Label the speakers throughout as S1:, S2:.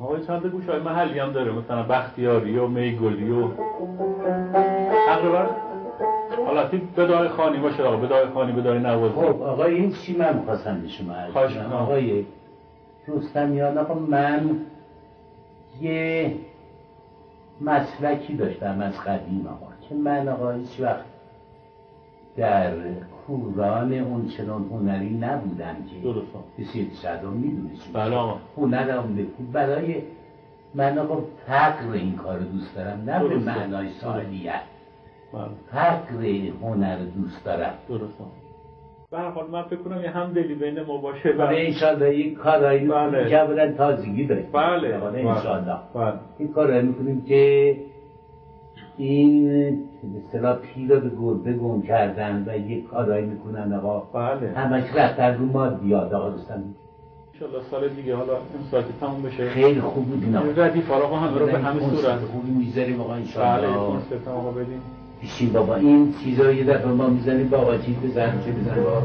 S1: آقای چند گوش های محلی هم داره مثلا بختیاری و میگلی و تقریبا. حالتی بدای خانی باشه آقا بدای خانی بدای نوازی.
S2: خب آقای این چی من می‌خواستم به شما. آقای رستمیان آقا من یه مسلکی داشتم از قدیم آقا که من آقا هیچ وقت در کوران اون چنان هنری نبودم که سید صدا می‌دونید
S1: بله. آقا
S2: هنرم به برای من آقا فقر این کار دوست دارم نه به
S1: درسته.
S2: معنای سالیت.
S1: بله.
S2: فقر هنر دوست دارم.
S1: درست به حال من فکر کنم یه همدلی بین ما باشه
S2: و انشالله یک کارایی
S1: بله.
S2: که تازگی داریم.
S1: بله. بله.
S2: انشالله.
S1: بله.
S2: این کارایی می‌کنیم که این به اصطلاح پیر به گربه گم کردن و یک کارایی می‌کنن آقا.
S1: بله.
S2: همش رفتن رو مادیات آقا دوستان.
S1: انشالله سال دیگه حالا این که تموم بشه.
S2: خیلی خوب بود این آقا
S1: ردیف آقا همه رو به همه صورت.
S2: خوبی می‌ذاریم آقا
S1: بله
S2: انشالله
S1: کنسرت هم آقا بدیم
S2: پیشین بابا این چیزا یه دفعه ما می‌زنیم بابا چی بزن چه بزن. بابا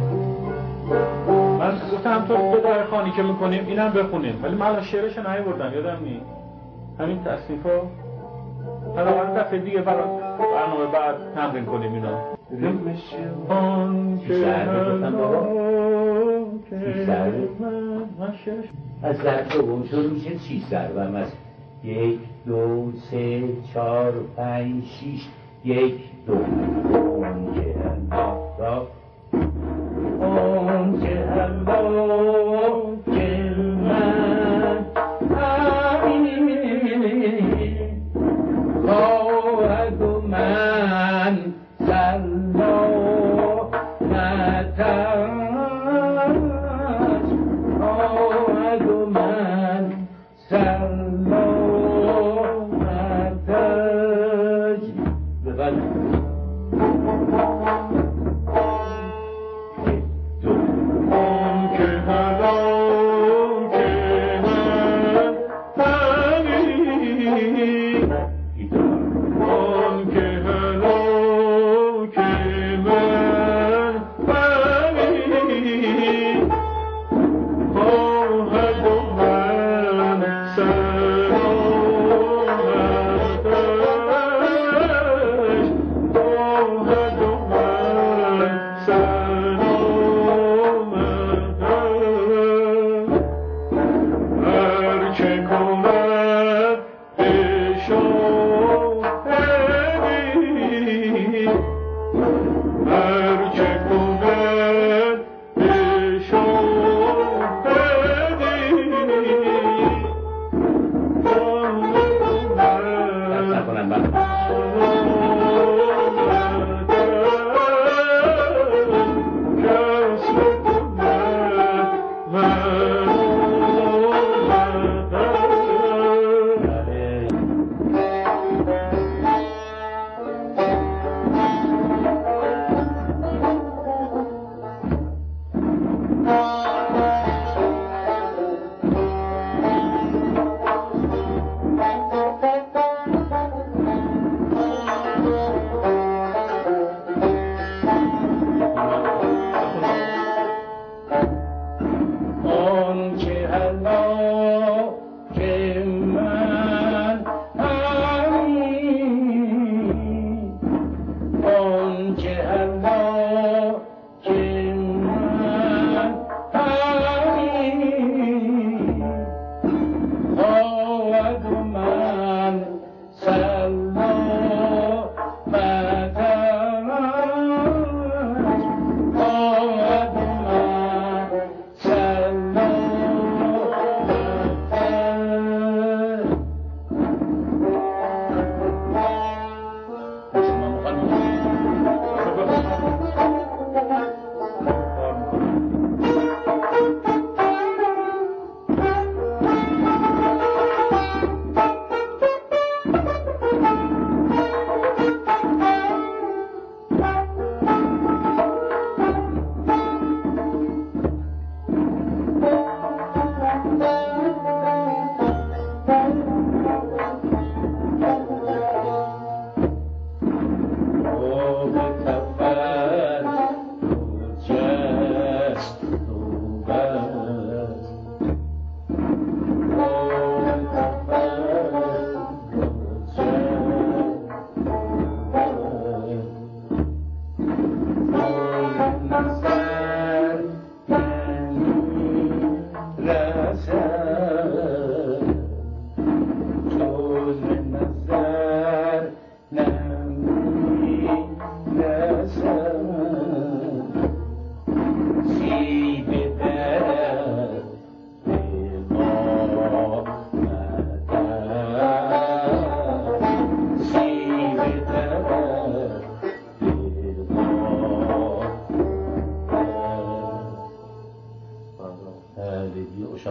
S1: من گفتم همطور بدای خانی که می‌کنیم اینم بخونیم. ولی من الان شعرش رو نیاوردم یادم نی همین تصنیف رو حالا دفعه دیگه برای برنامه بعد تمرین کنیم اینا
S2: سر.
S1: که
S2: سر.
S1: من شعرش
S2: از در دوم شروع میشه چی سر و از یک دو سه چهار پنج شیش یک دو. سلامتش ببند دو
S1: آن که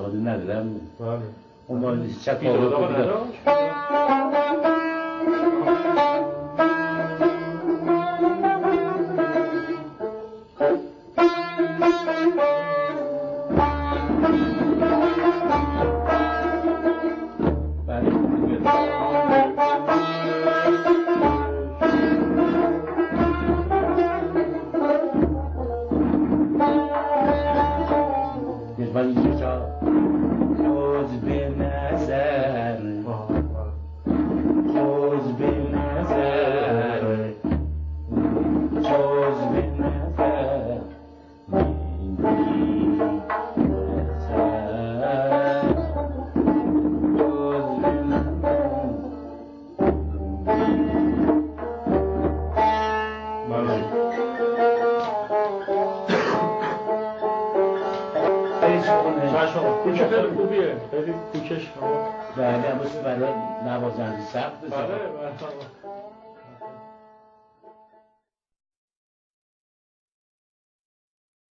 S1: پیاده ندارم. اون مال
S2: چپ آورد خیلی خوبیه. خیلی کوچش
S1: بله برای نوازنده سخت.
S2: بله. بله.